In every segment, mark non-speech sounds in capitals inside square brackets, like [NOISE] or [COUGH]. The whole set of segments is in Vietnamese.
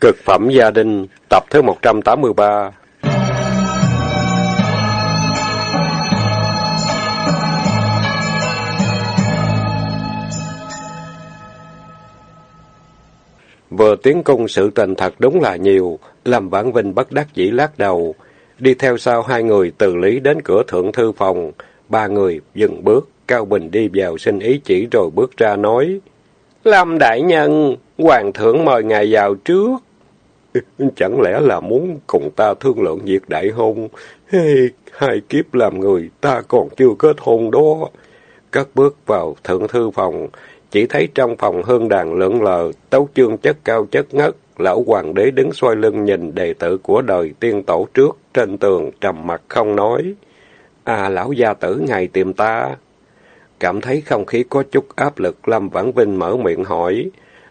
Cực phẩm gia đình, tập thứ 183 Vừa tiến công sự tình thật đúng là nhiều, làm bản vinh bất đắc dĩ lát đầu. Đi theo sau hai người từ lý đến cửa thượng thư phòng, ba người dừng bước, Cao Bình đi vào xin ý chỉ rồi bước ra nói. Lâm đại nhân, hoàng thượng mời ngài vào trước. [LAUGHS] Chẳng lẽ là muốn cùng ta thương lượng việc đại hôn? Hey, hai kiếp làm người, ta còn chưa kết hôn đó. Cất bước vào thượng thư phòng, chỉ thấy trong phòng hương đàn lượn lờ, tấu chương chất cao chất ngất, lão hoàng đế đứng xoay lưng nhìn đệ tử của đời tiên tổ trước, trên tường trầm mặt không nói. À lão gia tử ngày tìm ta. Cảm thấy không khí có chút áp lực, Lâm Vãn Vinh mở miệng hỏi.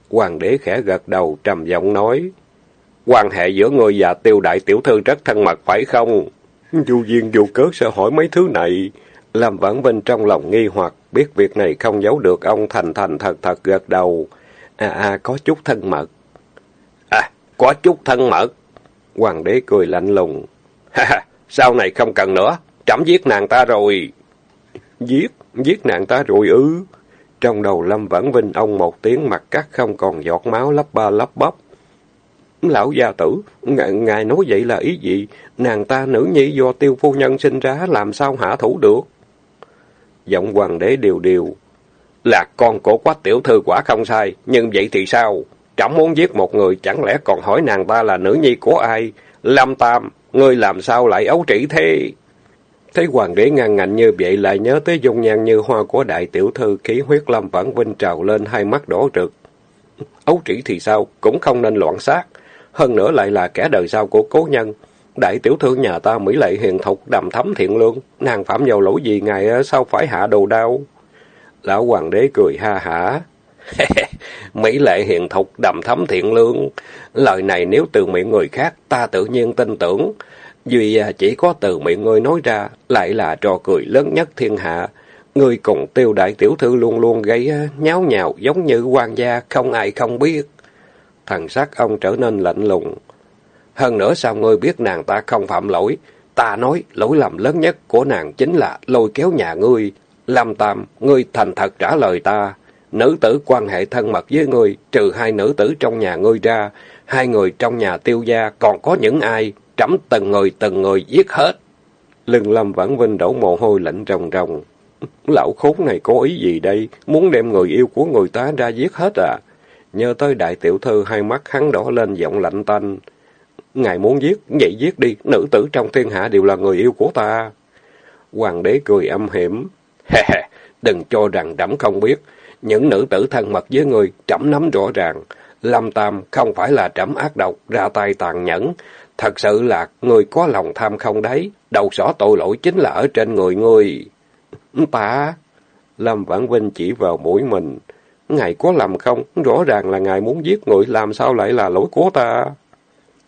Hoàng đế khẽ gật đầu, trầm giọng nói. Quan hệ giữa người và tiêu đại tiểu thư rất thân mật phải không? Dù duyên dù cớ sẽ hỏi mấy thứ này. Lâm Vãn Vinh trong lòng nghi hoặc, biết việc này không giấu được ông thành thành thật thật gật đầu. À à, có chút thân mật. À, có chút thân mật. Hoàng đế cười lạnh lùng. Ha ha, sau này không cần nữa, trẫm giết nàng ta rồi. Giết, giết nàng ta rồi ư. Trong đầu Lâm Vãn Vinh ông một tiếng mặt cắt không còn giọt máu lấp ba lấp bắp. Lão gia tử, ngài, ngài nói vậy là ý gì? Nàng ta nữ nhi do tiêu phu nhân sinh ra làm sao hạ thủ được? Giọng hoàng đế điều điều. Là con của quách tiểu thư quả không sai, nhưng vậy thì sao? chẳng muốn giết một người, chẳng lẽ còn hỏi nàng ta là nữ nhi của ai? Lâm Tam, ngươi làm sao lại ấu trĩ thế? Thấy hoàng đế ngang ngạnh như vậy lại nhớ tới dung nhan như hoa của đại tiểu thư khí huyết lâm vãn vinh trào lên hai mắt đỏ rực. Ấu trĩ thì sao, cũng không nên loạn sát. Hơn nữa lại là kẻ đời sau của cố nhân. Đại tiểu thư nhà ta Mỹ lệ hiền thục đầm thắm thiện lương, nàng phạm vào lỗi gì ngài ờ, sao phải hạ đồ đao? Lão hoàng đế cười ha hả. [LAUGHS] Mỹ lệ hiền thục đầm thắm thiện lương. Lời này nếu từ miệng người khác ta tự nhiên tin tưởng. Duy ờ, chỉ có từ miệng ngươi nói ra lại là trò cười lớn nhất thiên hạ. Ngươi cùng tiêu đại tiểu thư luôn luôn gây ờ, nháo nhào giống như quan gia không ai không biết. Thần sắc ông trở nên lạnh lùng. Hơn nữa sao ngươi biết nàng ta không phạm lỗi? Ta nói lỗi lầm lớn nhất của nàng chính là lôi kéo nhà ngươi. Lâm Tam, ngươi thành thật trả lời ta. Nữ tử quan hệ thân mật với ngươi, trừ hai nữ tử trong nhà ngươi ra, hai người trong nhà tiêu gia còn có những ai? Trẫm từng người từng người giết hết. Lưng Lâm Vãn Vinh đổ mồ hôi lạnh ròng ròng. [LAUGHS] Lão khốn này có ý gì đây? Muốn đem người yêu của người ta ra giết hết à? Nhớ tới đại tiểu thư hai mắt hắn đỏ lên giọng lạnh tanh. Ngài muốn giết, vậy giết đi, nữ tử trong thiên hạ đều là người yêu của ta. Hoàng đế cười âm hiểm. Đừng cho rằng trẫm không biết. Những nữ tử thân mật với người, trẫm nắm rõ ràng. Lâm Tam không phải là trẫm ác độc, ra tay tàn nhẫn. Thật sự là người có lòng tham không đấy. Đầu sỏ tội lỗi chính là ở trên người ngươi Ta... Lâm Vãn Vinh chỉ vào mũi mình. Ngài có làm không? Rõ ràng là ngài muốn giết người, làm sao lại là lỗi của ta?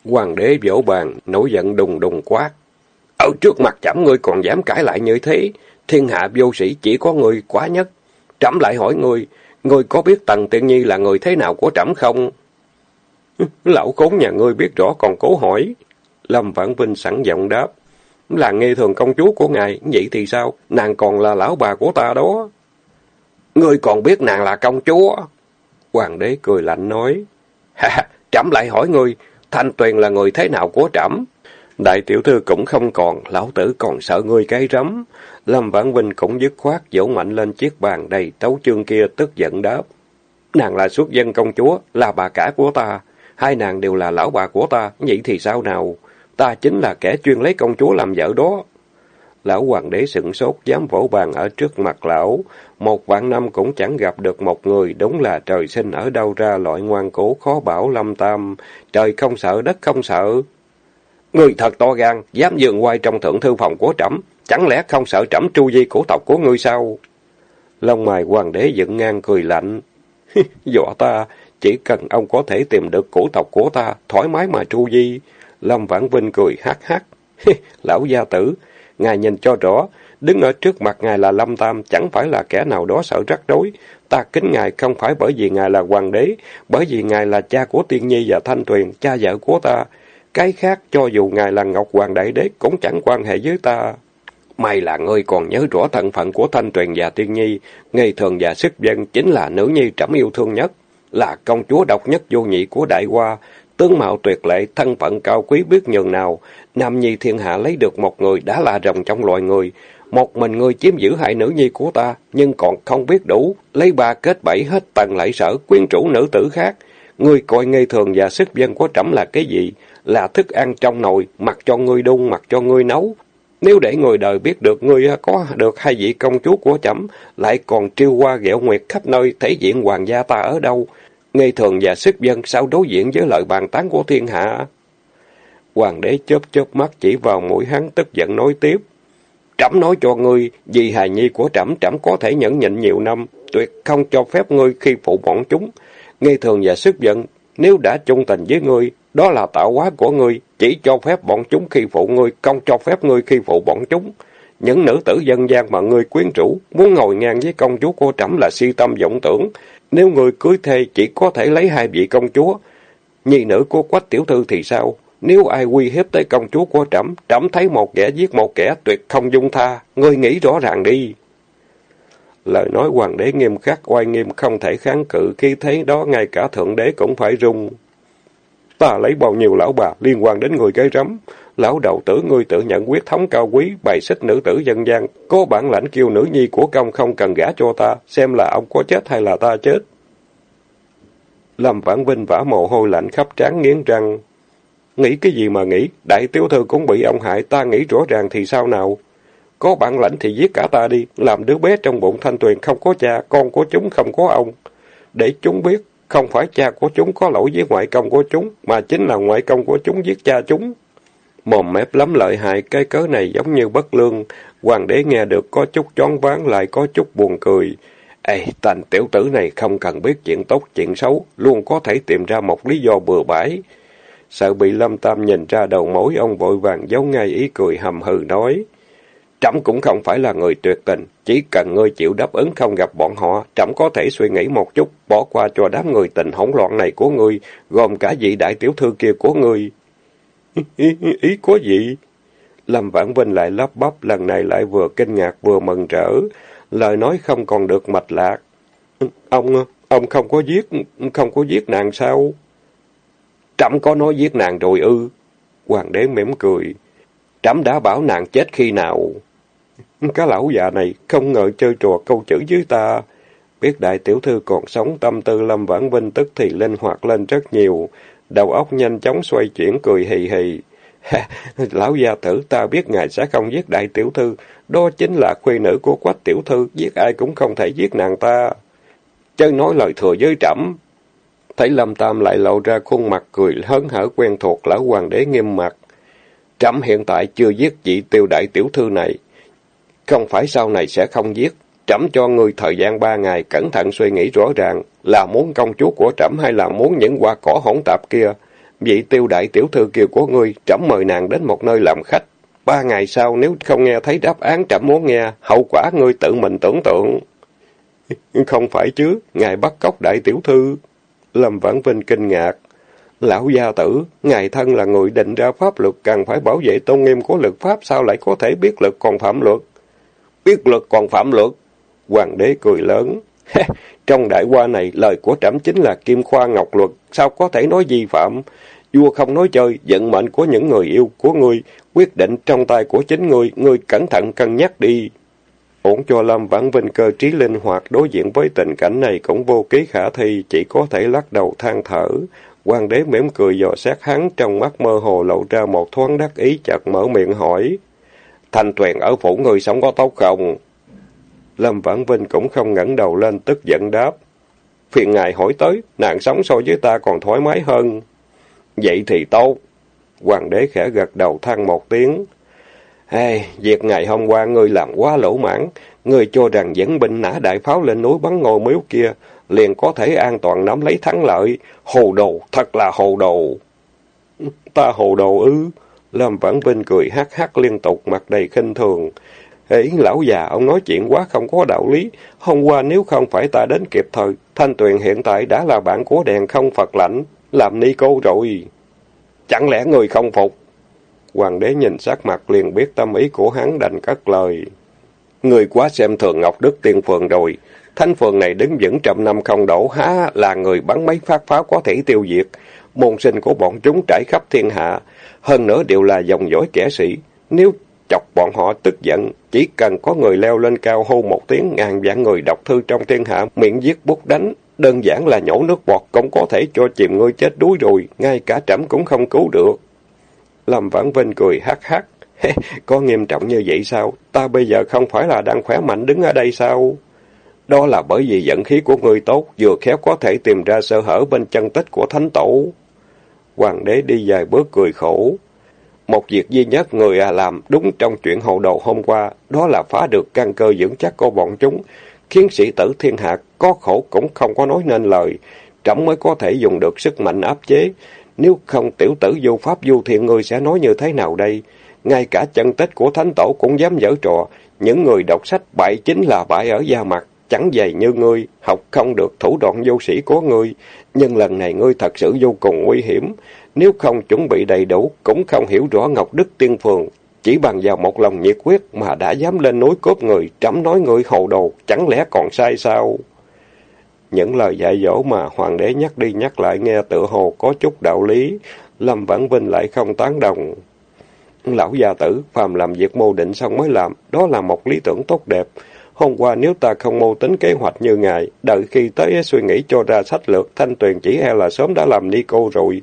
Hoàng đế vỗ bàn, nổi giận đùng đùng quát. Ở trước mặt chẩm ngươi còn dám cãi lại như thế. Thiên hạ vô sĩ chỉ có người quá nhất. Trẫm lại hỏi ngươi, ngươi có biết Tần Tiện Nhi là người thế nào của trẫm không? [LAUGHS] Lão khốn nhà ngươi biết rõ còn cố hỏi. Lâm Vãn Vinh sẵn giọng đáp. Là nghe thường công chúa của ngài, vậy thì sao? Nàng còn là lão bà của ta đó. Ngươi còn biết nàng là công chúa? Hoàng đế cười lạnh nói. Ha, trẫm lại hỏi ngươi, Thanh Tuyền là người thế nào của trẫm? Đại tiểu thư cũng không còn, lão tử còn sợ ngươi cái rắm. Lâm Vãn Vinh cũng dứt khoát, dỗ mạnh lên chiếc bàn đầy tấu chương kia tức giận đáp. Nàng là xuất dân công chúa, là bà cả của ta. Hai nàng đều là lão bà của ta, vậy thì sao nào? Ta chính là kẻ chuyên lấy công chúa làm vợ đó. Lão hoàng đế sững sốt, dám vỗ bàn ở trước mặt lão. Một vạn năm cũng chẳng gặp được một người, đúng là trời sinh ở đâu ra loại ngoan cố khó bảo lâm tam. Trời không sợ, đất không sợ. Người thật to gan, dám dường quay trong thượng thư phòng của trẫm chẳng lẽ không sợ trẫm tru di cổ tộc của ngươi sao? Lông mày hoàng đế dựng ngang cười lạnh. [LAUGHS] Dọa ta, chỉ cần ông có thể tìm được cổ tộc của ta, thoải mái mà tru di. Lâm Vãn Vinh cười hát hát. [LAUGHS] Lão gia tử, ngài nhìn cho rõ, Đứng ở trước mặt ngài là Lâm Tam, chẳng phải là kẻ nào đó sợ rắc rối. Ta kính ngài không phải bởi vì ngài là hoàng đế, bởi vì ngài là cha của Tiên Nhi và Thanh Tuyền, cha vợ của ta. Cái khác, cho dù ngài là Ngọc Hoàng Đại Đế, cũng chẳng quan hệ với ta. May là ngươi còn nhớ rõ thân phận của Thanh Tuyền và Tiên Nhi, ngây thường và sức dân chính là nữ nhi trẫm yêu thương nhất, là công chúa độc nhất vô nhị của Đại Hoa, tướng mạo tuyệt lệ, thân phận cao quý biết nhường nào, nam nhi thiên hạ lấy được một người đã là rồng trong loài người, một mình người chiếm giữ hai nữ nhi của ta, nhưng còn không biết đủ, lấy ba kết bảy hết tầng lại sở, quyến chủ nữ tử khác. Ngươi coi ngây thường và sức dân của trẫm là cái gì? Là thức ăn trong nồi, mặc cho ngươi đun, mặc cho ngươi nấu. Nếu để người đời biết được ngươi có được hai vị công chúa của trẫm, lại còn triêu qua ghẹo nguyệt khắp nơi, thể diện hoàng gia ta ở đâu? Nghe thường và sức dân sao đối diện với lời bàn tán của thiên hạ? Hoàng đế chớp chớp mắt chỉ vào mũi hắn tức giận nói tiếp. Trẫm nói cho ngươi, vì hài nhi của trẫm, trẫm có thể nhẫn nhịn nhiều năm, tuyệt không cho phép ngươi khi phụ bọn chúng. Nghe thường và sức giận, nếu đã chung tình với ngươi, đó là tạo hóa của ngươi, chỉ cho phép bọn chúng khi phụ ngươi, không cho phép ngươi khi phụ bọn chúng. Những nữ tử dân gian mà ngươi quyến rũ, muốn ngồi ngang với công chúa của trẫm là si tâm vọng tưởng. Nếu người cưới thê chỉ có thể lấy hai vị công chúa, nhi nữ của quách tiểu thư thì sao? Nếu ai uy hiếp tới công chúa của trẫm, trẫm thấy một kẻ giết một kẻ tuyệt không dung tha, ngươi nghĩ rõ ràng đi. Lời nói hoàng đế nghiêm khắc, oai nghiêm không thể kháng cự, khi thấy đó ngay cả thượng đế cũng phải rung. Ta lấy bao nhiêu lão bà liên quan đến người cái rắm. Lão đầu tử ngươi tự nhận quyết thống cao quý, bày xích nữ tử dân gian, có bản lãnh kêu nữ nhi của công không cần gả cho ta, xem là ông có chết hay là ta chết. Lâm Vãn Vinh vả mồ hôi lạnh khắp trán nghiến răng. Nghĩ cái gì mà nghĩ, đại tiểu thư cũng bị ông hại, ta nghĩ rõ ràng thì sao nào? Có bản lãnh thì giết cả ta đi, làm đứa bé trong bụng thanh tuyền không có cha, con của chúng không có ông. Để chúng biết, không phải cha của chúng có lỗi với ngoại công của chúng, mà chính là ngoại công của chúng giết cha chúng. Mồm mép lắm lợi hại, cái cớ này giống như bất lương. Hoàng đế nghe được có chút chón ván lại có chút buồn cười. Ê, thành tiểu tử này không cần biết chuyện tốt chuyện xấu, luôn có thể tìm ra một lý do bừa bãi. Sợ bị Lâm Tam nhìn ra đầu mối, ông vội vàng giấu ngay ý cười hầm hừ nói. Trẫm cũng không phải là người tuyệt tình, chỉ cần ngươi chịu đáp ứng không gặp bọn họ, trẫm có thể suy nghĩ một chút, bỏ qua cho đám người tình hỗn loạn này của ngươi, gồm cả vị đại tiểu thư kia của ngươi ý, [LAUGHS] ý có gì? Lâm Vãn Vinh lại lắp bắp, lần này lại vừa kinh ngạc vừa mừng rỡ, lời nói không còn được mạch lạc. Ông, ông không có giết, không có giết nàng sao? Trẫm có nói giết nàng rồi ư? Hoàng đế mỉm cười. Trẫm đã bảo nàng chết khi nào? Cái lão già này không ngờ chơi trò câu chữ với ta. Biết đại tiểu thư còn sống tâm tư Lâm Vãn Vinh tức thì linh hoạt lên rất nhiều. Đầu óc nhanh chóng xoay chuyển cười hì hì. [LAUGHS] lão gia tử, ta biết ngài sẽ không giết đại tiểu thư. Đó chính là khuê nữ của quách tiểu thư. Giết ai cũng không thể giết nàng ta. Chớ nói lời thừa với trẫm Thấy Lâm Tam lại lộ ra khuôn mặt cười hớn hở quen thuộc, lão hoàng đế nghiêm mặt. Trẫm hiện tại chưa giết vị tiêu đại tiểu thư này. Không phải sau này sẽ không giết. Trẫm cho ngươi thời gian ba ngày cẩn thận suy nghĩ rõ ràng là muốn công chúa của trẫm hay là muốn những hoa cỏ hỗn tạp kia. Vị tiêu đại tiểu thư kiều của ngươi, trẫm mời nàng đến một nơi làm khách. Ba ngày sau nếu không nghe thấy đáp án trẫm muốn nghe, hậu quả ngươi tự mình tưởng tượng. [LAUGHS] Không phải chứ, ngài bắt cóc đại tiểu thư. Lâm Vãn Vinh kinh ngạc. Lão gia tử, ngài thân là người định ra pháp luật cần phải bảo vệ tôn nghiêm của luật pháp sao lại có thể biết luật còn phạm luật? Biết luật còn phạm luật? Hoàng đế cười lớn. [LAUGHS] Trong đại qua này, lời của trẫm chính là kim khoa ngọc luật, sao có thể nói vi phạm? Vua không nói chơi, vận mệnh của những người yêu của ngươi, quyết định trong tay của chính ngươi, ngươi cẩn thận cân nhắc đi. Ổn cho Lâm Vãn Vinh cơ trí linh hoạt đối diện với tình cảnh này cũng vô ký khả thi, chỉ có thể lắc đầu than thở. Hoàng đế mỉm cười dò xét hắn, trong mắt mơ hồ lộ ra một thoáng đắc ý chặt mở miệng hỏi. Thanh Tuyền ở phủ người sống có tốt không? Lâm Vãn Vinh cũng không ngẩng đầu lên tức giận đáp. Phiền ngài hỏi tới, nàng sống so với ta còn thoải mái hơn. Vậy thì tốt. Hoàng đế khẽ gật đầu than một tiếng. Hey, việc ngày hôm qua ngươi làm quá lỗ mãn, ngươi cho rằng dẫn binh nã đại pháo lên núi bắn ngôi miếu kia, liền có thể an toàn nắm lấy thắng lợi. Hồ đồ, thật là hồ đồ. Ta hồ đồ ư? Lâm Vãn Vinh cười hắc hắc liên tục mặt đầy khinh thường ấy lão già, ông nói chuyện quá không có đạo lý. Hôm qua nếu không phải ta đến kịp thời, Thanh Tuyền hiện tại đã là bạn của đèn không Phật lãnh, làm ni cô rồi. Chẳng lẽ người không phục? Hoàng đế nhìn sắc mặt liền biết tâm ý của hắn đành cất lời. Người quá xem thường Ngọc Đức Tiên Phượng rồi. Thanh Phượng này đứng vững trăm năm không đổ há là người bắn mấy phát pháo có thể tiêu diệt. Môn sinh của bọn chúng trải khắp thiên hạ. Hơn nữa đều là dòng dõi kẻ sĩ. Nếu chọc bọn họ tức giận, chỉ cần có người leo lên cao hô một tiếng ngàn vạn người đọc thư trong thiên hạ miệng giết bút đánh. Đơn giản là nhổ nước bọt cũng có thể cho chìm ngươi chết đuối rồi, ngay cả trẫm cũng không cứu được. Lâm Vãn Vinh cười hắc hắc. có nghiêm trọng như vậy sao? Ta bây giờ không phải là đang khỏe mạnh đứng ở đây sao? Đó là bởi vì dẫn khí của người tốt, vừa khéo có thể tìm ra sơ hở bên chân tích của thánh tổ. Hoàng đế đi vài bước cười khổ. Một việc duy nhất người à làm đúng trong chuyện hậu đầu hôm qua, đó là phá được căn cơ vững chắc của bọn chúng, khiến sĩ tử thiên hạ có khổ cũng không có nói nên lời, trẫm mới có thể dùng được sức mạnh áp chế. Nếu không tiểu tử vô pháp vô thiện người sẽ nói như thế nào đây? Ngay cả chân tích của thánh tổ cũng dám dở trò, những người đọc sách bại chính là bại ở da mặt, chẳng dày như ngươi, học không được thủ đoạn vô sĩ của ngươi. Nhưng lần này ngươi thật sự vô cùng nguy hiểm, nếu không chuẩn bị đầy đủ, cũng không hiểu rõ Ngọc Đức Tiên Phường. Chỉ bằng vào một lòng nhiệt quyết mà đã dám lên núi cướp người, trẫm nói người hồ đồ, chẳng lẽ còn sai sao? Những lời dạy dỗ mà hoàng đế nhắc đi nhắc lại nghe tự hồ có chút đạo lý, Lâm Vãn Vinh lại không tán đồng. Lão gia tử, phàm làm việc mô định xong mới làm, đó là một lý tưởng tốt đẹp. Hôm qua nếu ta không mô tính kế hoạch như ngài, đợi khi tới suy nghĩ cho ra sách lược, thanh tuyền chỉ e là sớm đã làm ni cô rồi.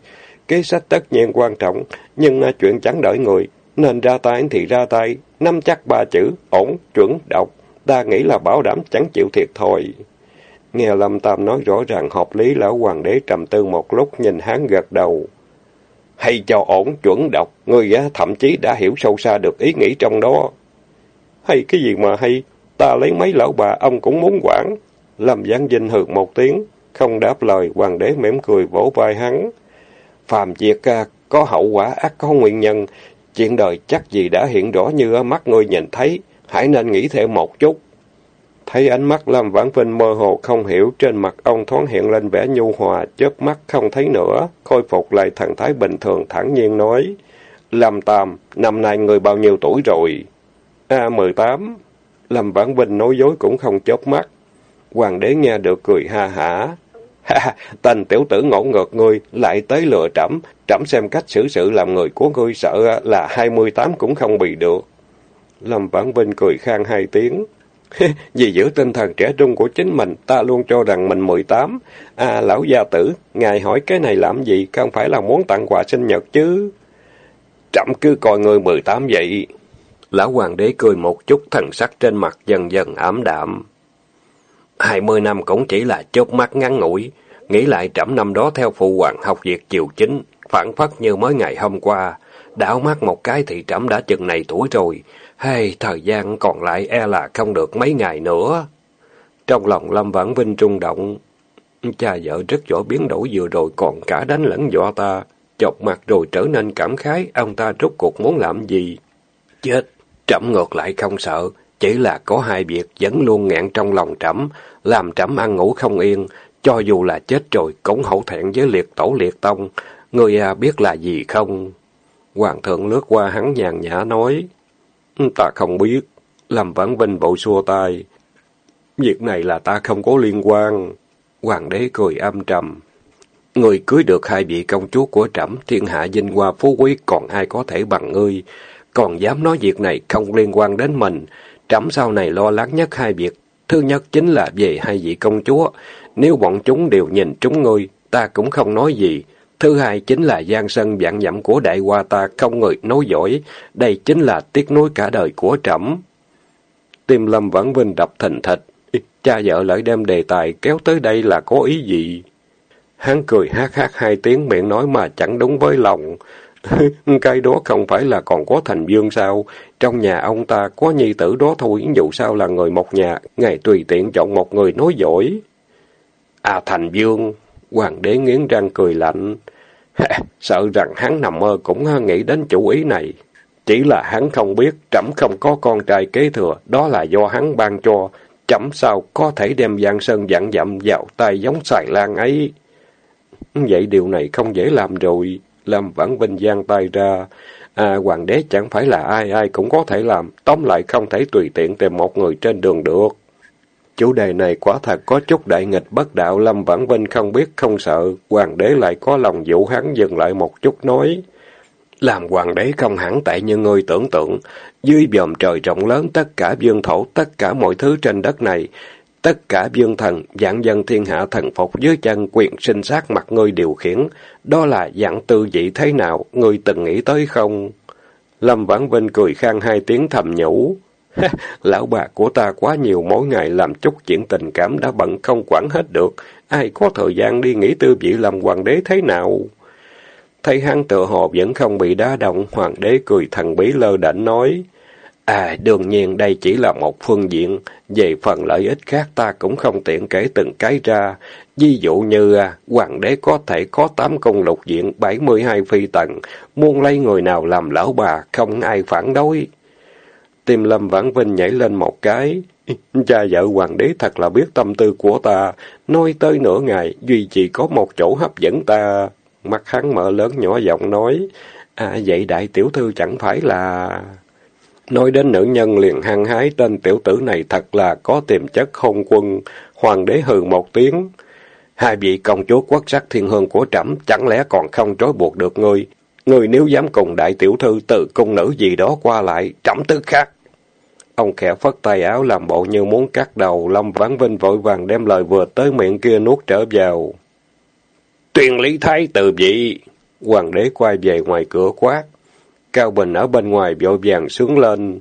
Kế sách tất nhiên quan trọng, nhưng à, chuyện chẳng đợi người, nên ra tay thì ra tay, năm chắc ba chữ, ổn, chuẩn, độc. Ta nghĩ là bảo đảm chẳng chịu thiệt thôi. Nghe Lâm Tam nói rõ ràng hợp lý, lão hoàng đế trầm tư một lúc nhìn hắn gật đầu. Hay cho ổn, chuẩn, độc, người à, thậm chí đã hiểu sâu xa được ý nghĩ trong đó. Hay cái gì mà hay, ta lấy mấy lão bà ông cũng muốn quản. Lâm Giáng Vinh hừ một tiếng, không đáp lời, hoàng đế mỉm cười vỗ vai hắn. Phàm việc à, có hậu quả ác có nguyên nhân, chuyện đời chắc gì đã hiện rõ như mắt ngươi nhìn thấy, hãy nên nghĩ thêm một chút. Thấy ánh mắt Lâm Vãn Vinh mơ hồ không hiểu, trên mặt ông thoáng hiện lên vẻ nhu hòa, chớp mắt không thấy nữa, khôi phục lại thần thái bình thường thẳng nhiên nói. Lâm Tam, năm nay người bao nhiêu tuổi rồi? a mười tám. Lâm Vãn Vinh nói dối cũng không chớp mắt. Hoàng đế nghe được cười ha hả. Ha, [LAUGHS] tên tiểu tử ngỗ ngược ngươi, lại tới lừa trẫm, trẫm xem cách xử sự làm người của ngươi sợ là hai mươi tám cũng không bị được. Lâm Vãn Vinh cười khang hai tiếng. [LAUGHS] Vì giữ tinh thần trẻ trung của chính mình, ta luôn cho rằng mình mười tám. À, lão gia tử, ngài hỏi cái này làm gì, không phải là muốn tặng quà sinh nhật chứ? Trẫm cứ coi người mười tám vậy. Lão hoàng đế cười một chút, thần sắc trên mặt dần dần ảm đạm. Hai mươi năm cũng chỉ là chớp mắt ngắn ngủi. Nghĩ lại trẫm năm đó theo phụ hoàng học việc chiều chính, phản phất như mới ngày hôm qua. Đảo mắt một cái thì trẫm đã chừng này tuổi rồi. Hay, thời gian còn lại e là không được mấy ngày nữa. Trong lòng Lâm Vãn Vinh trung động. Cha vợ rất giỏi biến đổi vừa rồi còn cả đánh lẫn dọa ta. Chọc mặt rồi trở nên cảm khái, ông ta rốt cuộc muốn làm gì? Chết, trẫm ngược lại không sợ. Chỉ là có hai việc vẫn luôn ngẹn trong lòng trẫm, làm trẫm ăn ngủ không yên, cho dù là chết rồi cũng hậu thẹn với liệt tổ liệt tông. Người à biết là gì không? Hoàng thượng lướt qua hắn nhàn nhã nói. Ta không biết. làm Vãn Vinh bộ xua tay. Việc này là ta không có liên quan. Hoàng đế cười âm trầm. Người cưới được hai vị công chúa của trẫm thiên hạ vinh hoa phú quý còn ai có thể bằng ngươi. Còn dám nói việc này không liên quan đến mình. Trẫm sau này lo lắng nhất hai việc. Thứ nhất chính là về hai vị công chúa. Nếu bọn chúng đều nhìn chúng ngươi, ta cũng không nói gì. Thứ hai chính là gian sân vạn dặm của đại hoa ta không người nói giỏi. Đây chính là tiếc nuối cả đời của trẫm. Tim Lâm Vãn Vinh đập thình thịch. Cha vợ lại đem đề tài kéo tới đây là có ý gì? Hắn cười hát hát hai tiếng miệng nói mà chẳng đúng với lòng. [LAUGHS] cái đó không phải là còn có thành dương sao? Trong nhà ông ta có nhi tử đó thôi, dù sao là người một nhà, ngài tùy tiện chọn một người nói giỏi. À thành dương, hoàng đế nghiến răng cười lạnh. [LAUGHS] sợ rằng hắn nằm mơ cũng nghĩ đến chủ ý này. Chỉ là hắn không biết, trẫm không có con trai kế thừa, đó là do hắn ban cho. Trẫm sao có thể đem Giang Sơn dặn dặm vào tay giống xài lan ấy. Vậy điều này không dễ làm rồi. Lâm Vãn Vinh giang tay ra. À, hoàng đế chẳng phải là ai ai cũng có thể làm, tóm lại không thể tùy tiện tìm một người trên đường được. Chủ đề này quả thật có chút đại nghịch bất đạo, Lâm Vãn Vinh không biết không sợ, hoàng đế lại có lòng dụ hắn dừng lại một chút nói. Làm hoàng đế không hẳn tại như ngươi tưởng tượng, dưới dòm trời rộng lớn tất cả dương thổ, tất cả mọi thứ trên đất này, tất cả dương thần, dạng dân thiên hạ thần phục dưới chân quyền sinh sát mặt ngươi điều khiển, đó là dạng tư vị thế nào, ngươi từng nghĩ tới không? Lâm Vãn Vinh cười khang hai tiếng thầm nhủ. Lão bà của ta quá nhiều mỗi ngày làm chút chuyện tình cảm đã bận không quản hết được. Ai có thời gian đi nghĩ tư vị làm hoàng đế thế nào? Thấy hắn tự hồ vẫn không bị đá động, hoàng đế cười thần bí lơ đảnh nói. À, đương nhiên đây chỉ là một phương diện, về phần lợi ích khác ta cũng không tiện kể từng cái ra. Ví dụ như, à, hoàng đế có thể có tám công lục diện, bảy mươi hai phi tần, muốn lấy người nào làm lão bà, không ai phản đối. Tim Lâm Vãn Vinh nhảy lên một cái. [LAUGHS] Cha vợ hoàng đế thật là biết tâm tư của ta, nói tới nửa ngày, duy chỉ có một chỗ hấp dẫn ta. mặt hắn mở lớn nhỏ giọng nói, à vậy đại tiểu thư chẳng phải là... Nói đến nữ nhân liền hăng hái tên tiểu tử này thật là có tiềm chất không quân. Hoàng đế hừ một tiếng. Hai vị công chúa quốc sắc thiên hương của trẫm chẳng lẽ còn không trói buộc được ngươi. Ngươi nếu dám cùng đại tiểu thư từ cung nữ gì đó qua lại, trẫm tức khác. Ông khẽ phất tay áo làm bộ như muốn cắt đầu, Lâm Vãn Vinh vội vàng đem lời vừa tới miệng kia nuốt trở vào. Tuyên lý thái từ vị! Hoàng đế quay về ngoài cửa quát. Cao Bình ở bên ngoài vội vàng sướng lên.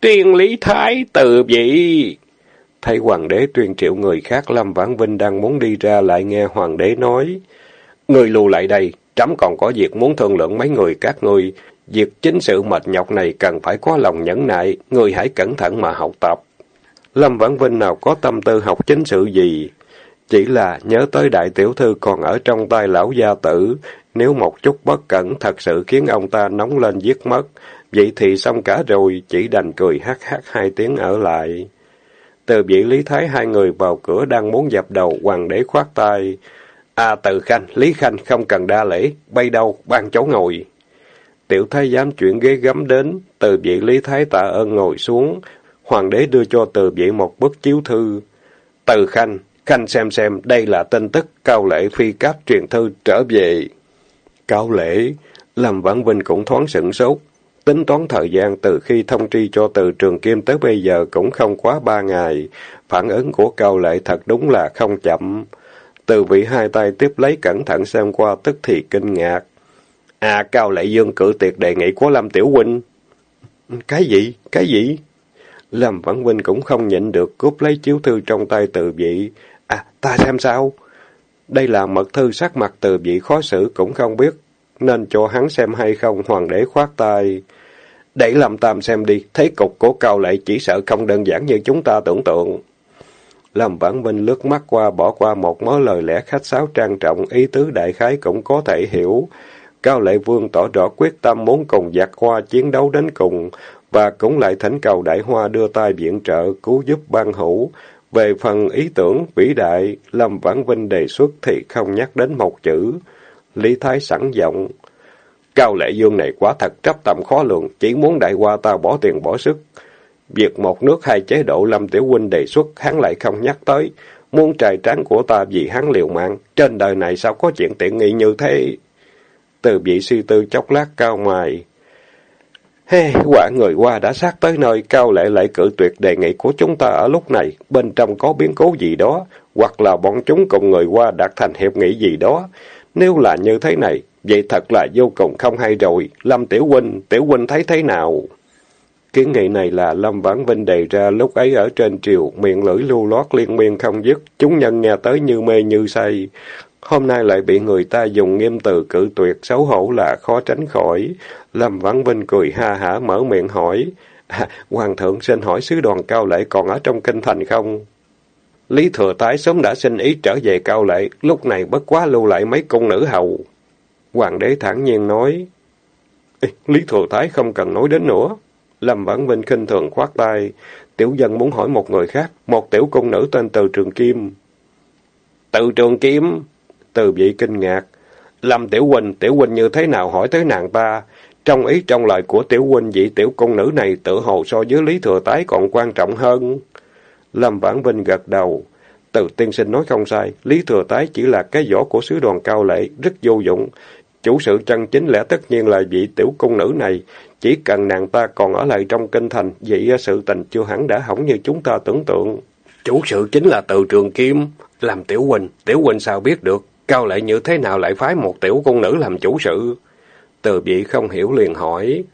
Tuyên lý thái từ vị! Thấy hoàng đế tuyên triệu người khác, Lâm Vãn Vinh đang muốn đi ra lại nghe hoàng đế nói. Người lù lại đây, trẫm còn có việc muốn thương lượng mấy người các ngươi. Việc chính sự mệt nhọc này cần phải có lòng nhẫn nại, người hãy cẩn thận mà học tập. Lâm Vãn Vinh nào có tâm tư học chính sự gì, chỉ là nhớ tới đại tiểu thư còn ở trong tay lão gia tử, nếu một chút bất cẩn thật sự khiến ông ta nóng lên giết mất, vậy thì xong cả rồi, chỉ đành cười hát hát hai tiếng ở lại. Từ vị Lý Thái hai người vào cửa đang muốn dập đầu, hoàng đế khoát tay. À từ khanh, Lý Khanh không cần đa lễ, bay đâu, ban chỗ ngồi. Tiểu thái giám chuyển ghế gấm đến, từ vị Lý Thái tạ ơn ngồi xuống, hoàng đế đưa cho từ vị một bức chiếu thư. Từ khanh, khanh xem xem, đây là tin tức cao lễ phi cáp truyền thư trở về. Cao lễ, làm vãn vinh cũng thoáng sửng sốt. Tính toán thời gian từ khi thông tri cho từ trường kim tới bây giờ cũng không quá ba ngày. Phản ứng của cao lệ thật đúng là không chậm. Từ vị hai tay tiếp lấy cẩn thận xem qua tức thì kinh ngạc. À, Cao Lệ Dương cự tuyệt đề nghị của Lâm Tiểu Huynh. Cái gì? Cái gì? Lâm Vãn Vinh cũng không nhịn được cúp lấy chiếu thư trong tay từ vị. À, ta xem sao? Đây là mật thư sắc mặt từ vị khó xử cũng không biết, nên cho hắn xem hay không hoàng đế khoát tay. Để làm tam xem đi, thấy cục của Cao Lệ chỉ sợ không đơn giản như chúng ta tưởng tượng. Lâm Vãn Vinh lướt mắt qua bỏ qua một mớ lời lẽ khách sáo trang trọng, ý tứ đại khái cũng có thể hiểu. Cao Lệ Vương tỏ rõ quyết tâm muốn cùng giặc hoa chiến đấu đến cùng, và cũng lại thỉnh cầu đại hoa đưa tay viện trợ, cứu giúp ban hữu. Về phần ý tưởng vĩ đại, Lâm Vãn Vinh đề xuất thì không nhắc đến một chữ. Lý Thái sẵn giọng. Cao Lệ Dương này quá thật chấp tầm khó lường, chỉ muốn đại qua ta bỏ tiền bỏ sức. Việc một nước hai chế độ Lâm Tiểu Huynh đề xuất, hắn lại không nhắc tới. Muốn trài tráng của ta vì hắn liều mạng, trên đời này sao có chuyện tiện nghi như thế? Từ vị suy tư chốc lát cao mày. Hey, quả người qua đã sát tới nơi, cao lệ lại cự tuyệt đề nghị của chúng ta ở lúc này, bên trong có biến cố gì đó, hoặc là bọn chúng cùng người qua đạt thành hiệp nghị gì đó. Nếu là như thế này, vậy thật là vô cùng không hay rồi. Lâm Tiểu Huynh, Tiểu Huynh thấy thế nào? Kiến nghị này là Lâm Vãn Vinh đề ra lúc ấy ở trên triều, miệng lưỡi lưu lót liên miên không dứt, chúng nhân nghe tới như mê như say. Hôm nay lại bị người ta dùng nghiêm từ cự tuyệt xấu hổ là khó tránh khỏi. Lâm Vãn Vinh cười ha hả mở miệng hỏi. À, [LAUGHS] Hoàng thượng xin hỏi sứ đoàn cao lễ còn ở trong kinh thành không? Lý Thừa Thái sớm đã xin ý trở về cao lệ, lúc này bất quá lưu lại mấy công nữ hầu. Hoàng đế thản nhiên nói. Lý Thừa Thái không cần nói đến nữa. Lâm Vãn Vinh khinh thường khoát tay. Tiểu dân muốn hỏi một người khác, một tiểu công nữ tên Từ Trường Kim. Từ Trường Kim? Từ vị kinh ngạc. Lâm Tiểu Huynh, Tiểu Huynh như thế nào hỏi tới nàng ta? Trong ý trong lời của Tiểu Huynh, vị tiểu công nữ này tự hồ so với Lý Thừa Tái còn quan trọng hơn. Lâm Vãn Vinh gật đầu. Từ tiên sinh nói không sai, Lý Thừa Tái chỉ là cái vỏ của sứ đoàn cao lệ, rất vô dụng. Chủ sự chân chính lẽ tất nhiên là vị tiểu cung nữ này, chỉ cần nàng ta còn ở lại trong kinh thành, vậy à, sự tình chưa hẳn đã hỏng như chúng ta tưởng tượng. Chủ sự chính là từ trường kim, làm tiểu huynh, tiểu huynh sao biết được, cao lệ như thế nào lại phái một tiểu cung nữ làm chủ sự? Từ vị không hiểu liền hỏi.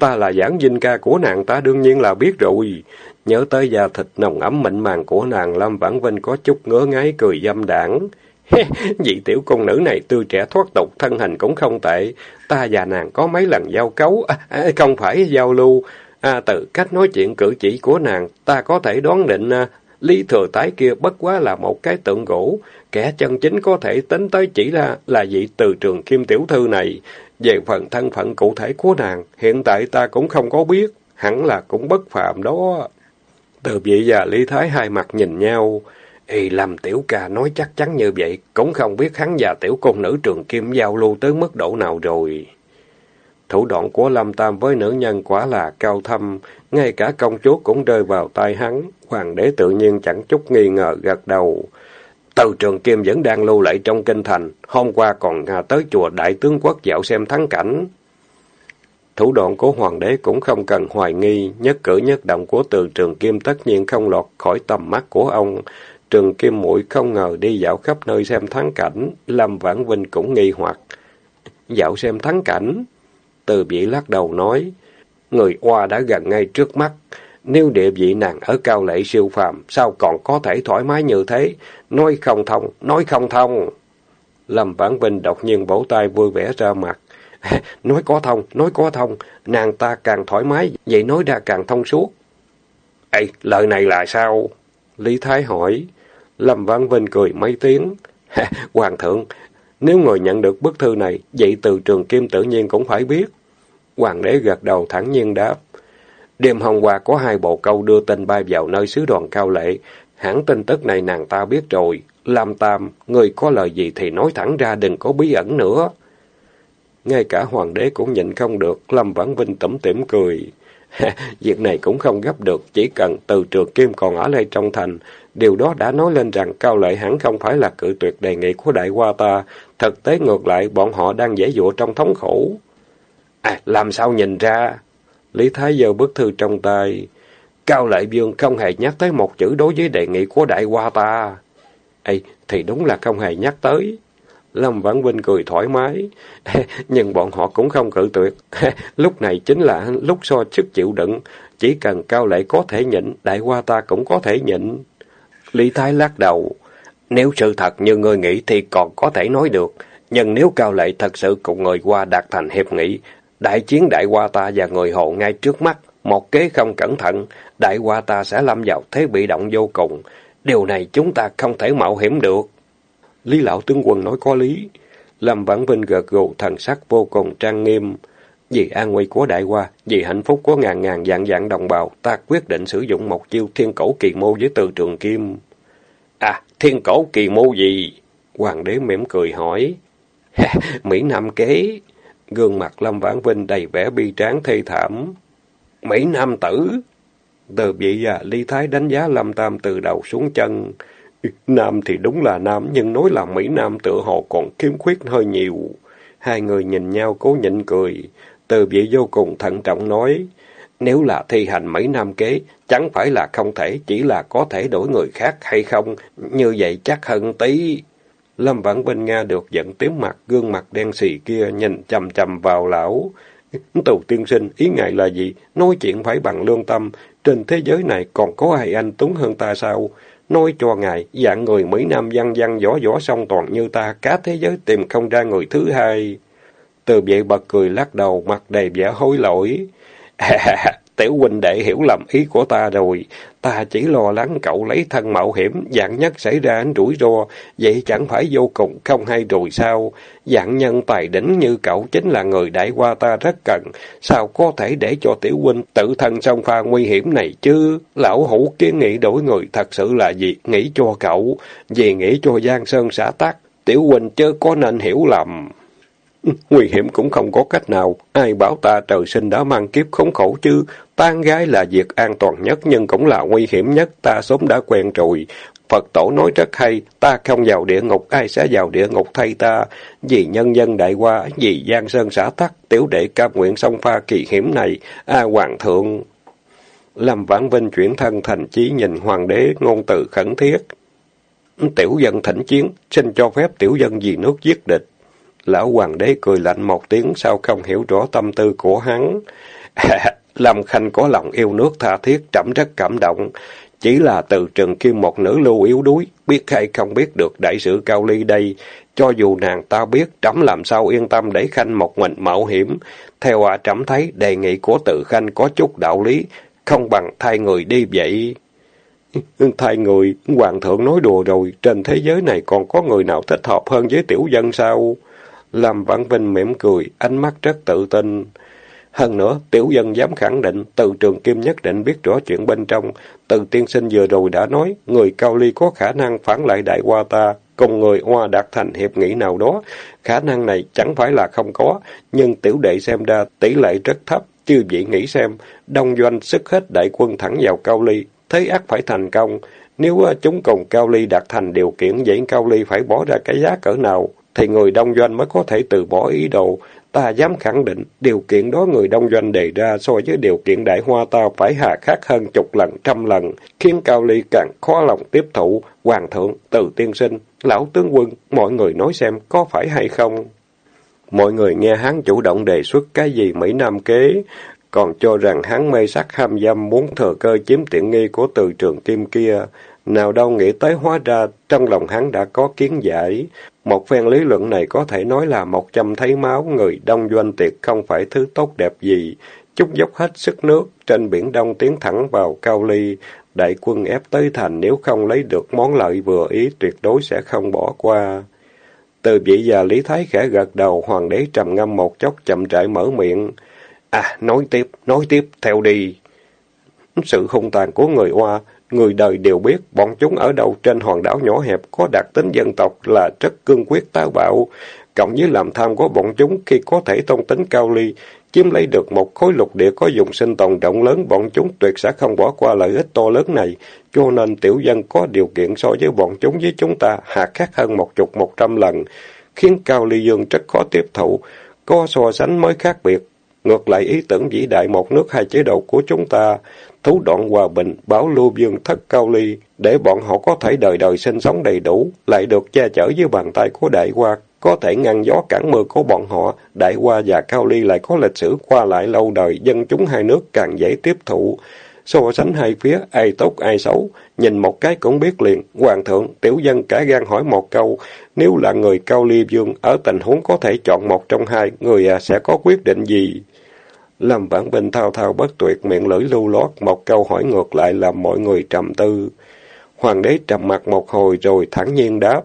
Ta là giảng dinh ca của nàng ta đương nhiên là biết rồi. Nhớ tới da thịt nồng ấm mịn màng của nàng, Lâm Vãn Vinh có chút ngớ ngái cười dâm đảng. [LAUGHS] Vị tiểu công nữ này tươi trẻ thoát tục, thân hình cũng không tệ. Ta và nàng có mấy lần giao cấu, à, à, không phải giao lưu. À, từ cách nói chuyện cử chỉ của nàng, ta có thể đoán định à, Lý Thừa Tái kia bất quá là một cái tượng gỗ. Kẻ chân chính có thể tính tới chỉ là là vị từ trường kim tiểu thư này. Về phần thân phận cụ thể của nàng, hiện tại ta cũng không có biết. Hẳn là cũng bất phạm đó. Từ vị và Lý Thái hai mặt nhìn nhau. Ê, làm tiểu ca nói chắc chắn như vậy, cũng không biết hắn và tiểu công nữ trường kim giao lưu tới mức độ nào rồi. Thủ đoạn của Lâm Tam với nữ nhân quả là cao thâm, ngay cả công chúa cũng rơi vào tay hắn. Hoàng đế tự nhiên chẳng chút nghi ngờ gật đầu. Từ trường kim vẫn đang lưu lại trong kinh thành, hôm qua còn tới chùa Đại Tướng Quốc dạo xem thắng cảnh. Thủ đoạn của hoàng đế cũng không cần hoài nghi, nhất cử nhất động của từ trường kim tất nhiên không lọt khỏi tầm mắt của ông. Trường kim mũi không ngờ đi dạo khắp nơi xem thắng cảnh, Lâm Vãn Vinh cũng nghi hoặc. Dạo xem thắng cảnh? Từ bị lắc đầu nói, người oa đã gần ngay trước mắt. Nếu địa vị nàng ở cao lệ siêu phàm, sao còn có thể thoải mái như thế? Nói không thông, nói không thông. Lâm Vãn Vinh đột nhiên vỗ tay vui vẻ ra mặt. [LAUGHS] nói có thông, nói có thông, nàng ta càng thoải mái, vậy nói ra càng thông suốt. Ê, lời này là sao? Lý Thái hỏi. Lâm Văn Vinh cười mấy tiếng. [LAUGHS] Hoàng thượng, nếu người nhận được bức thư này, vậy từ trường kim tự nhiên cũng phải biết. Hoàng đế gật đầu thẳng nhiên đáp. Đêm hôm qua có hai bộ câu đưa tin bay vào nơi sứ đoàn cao lệ. Hãng tin tức này nàng ta biết rồi. Lam Tam, người có lời gì thì nói thẳng ra đừng có bí ẩn nữa. Ngay cả hoàng đế cũng nhịn không được, Lâm Vãn Vinh tẩm tỉm cười. [LAUGHS] Việc này cũng không gấp được, chỉ cần từ trường kim còn ở lại trong thành. Điều đó đã nói lên rằng cao lệ hẳn không phải là cự tuyệt đề nghị của đại hoa ta. Thực tế ngược lại, bọn họ đang dễ dụa trong thống khổ. À, làm sao nhìn ra? Lý Thái giơ bức thư trong tay. Cao Lệ Dương không hề nhắc tới một chữ đối với đề nghị của đại hoa ta. Ê, thì đúng là không hề nhắc tới. Lâm Vãn Vinh cười thoải mái. [LAUGHS] Nhưng bọn họ cũng không cự tuyệt. [LAUGHS] lúc này chính là lúc so sức chịu đựng. Chỉ cần Cao Lệ có thể nhịn, đại qua ta cũng có thể nhịn. Lý Thái lắc đầu. Nếu sự thật như người nghĩ thì còn có thể nói được. Nhưng nếu Cao Lệ thật sự cùng người qua đạt thành hiệp nghị, đại chiến đại qua ta và người hộ ngay trước mắt, một kế không cẩn thận, đại qua ta sẽ lâm vào thế bị động vô cùng. Điều này chúng ta không thể mạo hiểm được. Lý lão tướng quân nói có lý. Lâm Vãn Vinh gật gù thần sắc vô cùng trang nghiêm. Vì an nguy của đại hoa, vì hạnh phúc của ngàn ngàn dạng dạng đồng bào, ta quyết định sử dụng một chiêu thiên cổ kỳ mô với từ trường kim. À, thiên cổ kỳ mô gì? Hoàng đế mỉm cười hỏi. [LAUGHS] Mỹ Nam kế. Gương mặt Lâm Vãn Vinh đầy vẻ bi tráng thê thảm. Mỹ Nam tử. Từ vị và Ly Thái đánh giá Lâm Tam từ đầu xuống chân. Nam thì đúng là nam, nhưng nói là Mỹ Nam tự hồ còn khiếm khuyết hơi nhiều. Hai người nhìn nhau cố nhịn cười. Từ vị vô cùng thận trọng nói, nếu là thi hành Mỹ Nam kế, chẳng phải là không thể, chỉ là có thể đổi người khác hay không, như vậy chắc hơn tí. Lâm Vãn Vinh Nga được giận tím mặt, gương mặt đen xì kia nhìn chầm chầm vào lão. Tù tiên sinh, ý ngài là gì? Nói chuyện phải bằng lương tâm. Trên thế giới này còn có ai anh tuấn hơn ta sao? Nói cho ngài, dạng người Mỹ Nam văn văn võ võ song toàn như ta, cả thế giới tìm không ra người thứ hai. Từ vậy bật cười lắc đầu, mặt đầy vẻ hối lỗi. [LAUGHS] tiểu huynh đệ hiểu lầm ý của ta rồi. Ta chỉ lo lắng cậu lấy thân mạo hiểm, dạng nhất xảy ra anh rủi ro, vậy chẳng phải vô cùng không hay rồi sao? Dạng nhân tài đỉnh như cậu chính là người đại qua ta rất cần, sao có thể để cho tiểu huynh tự thân xông pha nguy hiểm này chứ? Lão hủ kiến nghị đổi người thật sự là gì? Nghĩ cho cậu, vì nghĩ cho Giang Sơn xã tắc, tiểu huynh chớ có nên hiểu lầm. [LAUGHS] Nguy hiểm cũng không có cách nào, ai bảo ta trời sinh đã mang kiếp khốn khổ chứ, tan gái là việc an toàn nhất nhưng cũng là nguy hiểm nhất, ta sớm đã quen rồi. Phật tổ nói rất hay, ta không vào địa ngục, ai sẽ vào địa ngục thay ta? Vì nhân dân đại qua, vì Giang Sơn xã tắc, tiểu đệ cam nguyện song pha kỳ hiểm này, a hoàng thượng. Lâm Vãn Vinh chuyển thân thành chí nhìn hoàng đế ngôn từ khẩn thiết. Tiểu dân thỉnh chiến, xin cho phép tiểu dân vì nước giết địch. Lão hoàng đế cười lạnh một tiếng sao không hiểu rõ tâm tư của hắn. [LAUGHS] Lâm Khanh có lòng yêu nước tha thiết, trẫm rất cảm động. Chỉ là từ trường kim một nữ lưu yếu đuối, biết hay không biết được đại sự Cao Ly đây. Cho dù nàng ta biết, trẫm làm sao yên tâm để Khanh một mình mạo hiểm. Theo à trẫm thấy, đề nghị của tự Khanh có chút đạo lý, không bằng thay người đi vậy. [LAUGHS] Thay người, Hoàng thượng nói đùa rồi, trên thế giới này còn có người nào thích hợp hơn với tiểu dân sao? Lâm Vãn Vinh mỉm cười, ánh mắt rất tự tin. Hơn nữa, tiểu dân dám khẳng định, từ trường kim nhất định biết rõ chuyện bên trong. Từ tiên sinh vừa rồi đã nói, người cao ly có khả năng phản lại đại hoa ta, cùng người hoa đạt thành hiệp nghị nào đó. Khả năng này chẳng phải là không có, nhưng tiểu đệ xem ra tỷ lệ rất thấp. Chư vị nghĩ xem, đông doanh sức hết đại quân thẳng vào cao ly, thế ác phải thành công. Nếu ờ, chúng cùng cao ly đạt thành điều kiện, vậy cao ly phải bỏ ra cái giá cỡ nào? Thì người đông doanh mới có thể từ bỏ ý đồ. Ta dám khẳng định, điều kiện đó người đông doanh đề ra so với điều kiện đại hoa ta phải hà khắc hơn chục lần, trăm lần, khiến Cao Ly càng khó lòng tiếp thụ. Hoàng thượng, từ tiên sinh, lão tướng quân, mọi người nói xem có phải hay không? Mọi người nghe hắn chủ động đề xuất cái gì Mỹ Nam kế, còn cho rằng hắn mê sắc ham dâm muốn thừa cơ chiếm tiện nghi của từ trường kim kia. Nào đâu nghĩ tới hóa ra trong lòng hắn đã có kiến giải. Một phen lý luận này có thể nói là một trăm thấy máu người đông doanh tiệc không phải thứ tốt đẹp gì. Chút dốc hết sức nước, trên biển đông tiến thẳng vào Cao Ly. Đại quân ép tới thành nếu không lấy được món lợi vừa ý tuyệt đối sẽ không bỏ qua. Từ vị già Lý Thái khẽ gật đầu, hoàng đế trầm ngâm một chốc chậm rãi mở miệng. À, nói tiếp, nói tiếp, theo đi. Sự hung tàn của người Hoa Người đời đều biết bọn chúng ở đâu trên hòn đảo nhỏ hẹp có đặc tính dân tộc là rất cương quyết táo bạo. Cộng với làm tham của bọn chúng khi có thể thông tính cao ly, chiếm lấy được một khối lục địa có dùng sinh tồn rộng lớn, bọn chúng tuyệt sẽ không bỏ qua lợi ích to lớn này. Cho nên tiểu dân có điều kiện so với bọn chúng với chúng ta hạ khác hơn một chục một trăm lần, khiến Cao Ly Dương rất khó tiếp thụ. Có so sánh mới khác biệt. Ngược lại ý tưởng vĩ đại một nước hai chế độ của chúng ta, thú đoạn hòa bình, bảo lưu dương thất cao ly, để bọn họ có thể đời đời sinh sống đầy đủ, lại được che chở dưới bàn tay của đại hoa, có thể ngăn gió cản mưa của bọn họ, đại hoa và cao ly lại có lịch sử qua lại lâu đời, dân chúng hai nước càng dễ tiếp thụ. So sánh hai phía, ai tốt ai xấu, nhìn một cái cũng biết liền, hoàng thượng, tiểu dân cả gan hỏi một câu, nếu là người cao ly dương, ở tình huống có thể chọn một trong hai, người à sẽ có quyết định gì? Lâm Vãn Vinh thao thao bất tuyệt miệng lưỡi lưu lót, một câu hỏi ngược lại làm mọi người trầm tư. Hoàng đế trầm mặt một hồi rồi thẳng nhiên đáp.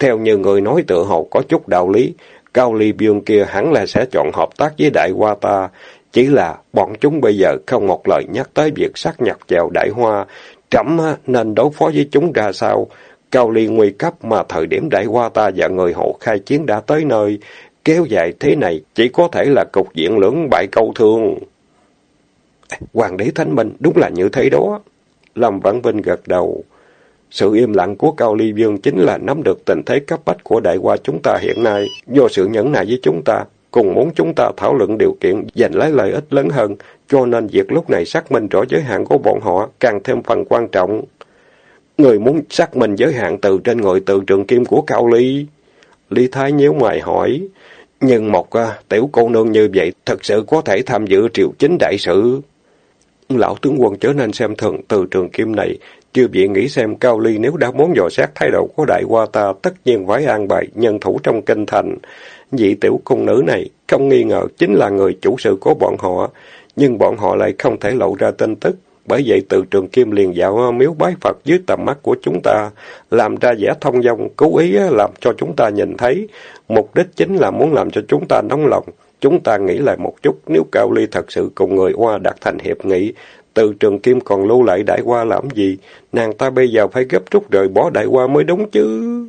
Theo như người nói tự hồ có chút đạo lý, Cao Ly Biên kia hẳn là sẽ chọn hợp tác với Đại Hoa ta. Chỉ là bọn chúng bây giờ không một lời nhắc tới việc sát nhập vào Đại Hoa. Trẫm nên đối phó với chúng ra sao? Cao Ly nguy cấp mà thời điểm Đại Hoa ta và người hộ khai chiến đã tới nơi. Kéo dài thế này chỉ có thể là cục diện lưỡng bại câu thương. Hoàng đế Thánh Minh đúng là như thế đó. Lâm Vãn Vinh gật đầu. Sự im lặng của Cao Ly Dương chính là nắm được tình thế cấp bách của đại hoa chúng ta hiện nay. Do sự nhẫn nại với chúng ta, cùng muốn chúng ta thảo luận điều kiện giành lấy lợi ích lớn hơn, cho nên việc lúc này xác minh rõ giới hạn của bọn họ càng thêm phần quan trọng. Người muốn xác minh giới hạn từ trên ngồi từ trường kim của Cao Ly. ly Thái nhíu mày hỏi, nhưng một uh, tiểu cô nương như vậy thật sự có thể tham dự triều chính đại sự. Lão tướng quân trở nên xem thường từ trường kim này, chưa bị nghĩ xem Cao Ly nếu đã muốn dò xét thái độ của đại hoa ta, tất nhiên phải an bài nhân thủ trong kinh thành. Vị tiểu cung nữ này, không nghi ngờ chính là người chủ sự của bọn họ. nhưng bọn họ lại không thể lộ ra tin tức. Bởi vậy từ trường kim liền dạo ờ, miếu bái Phật dưới tầm mắt của chúng ta, làm ra vẻ thông dong, cố ý ờ, làm cho chúng ta nhìn thấy. Mục đích chính là muốn làm cho chúng ta nóng lòng. Chúng ta nghĩ lại một chút, nếu Cao Ly thật sự cùng người Hoa đạt thành hiệp nghị, từ trường kim còn lưu lại đại hoa làm gì? Nàng ta bây giờ phải gấp rút rời bỏ đại hoa mới đúng chứ.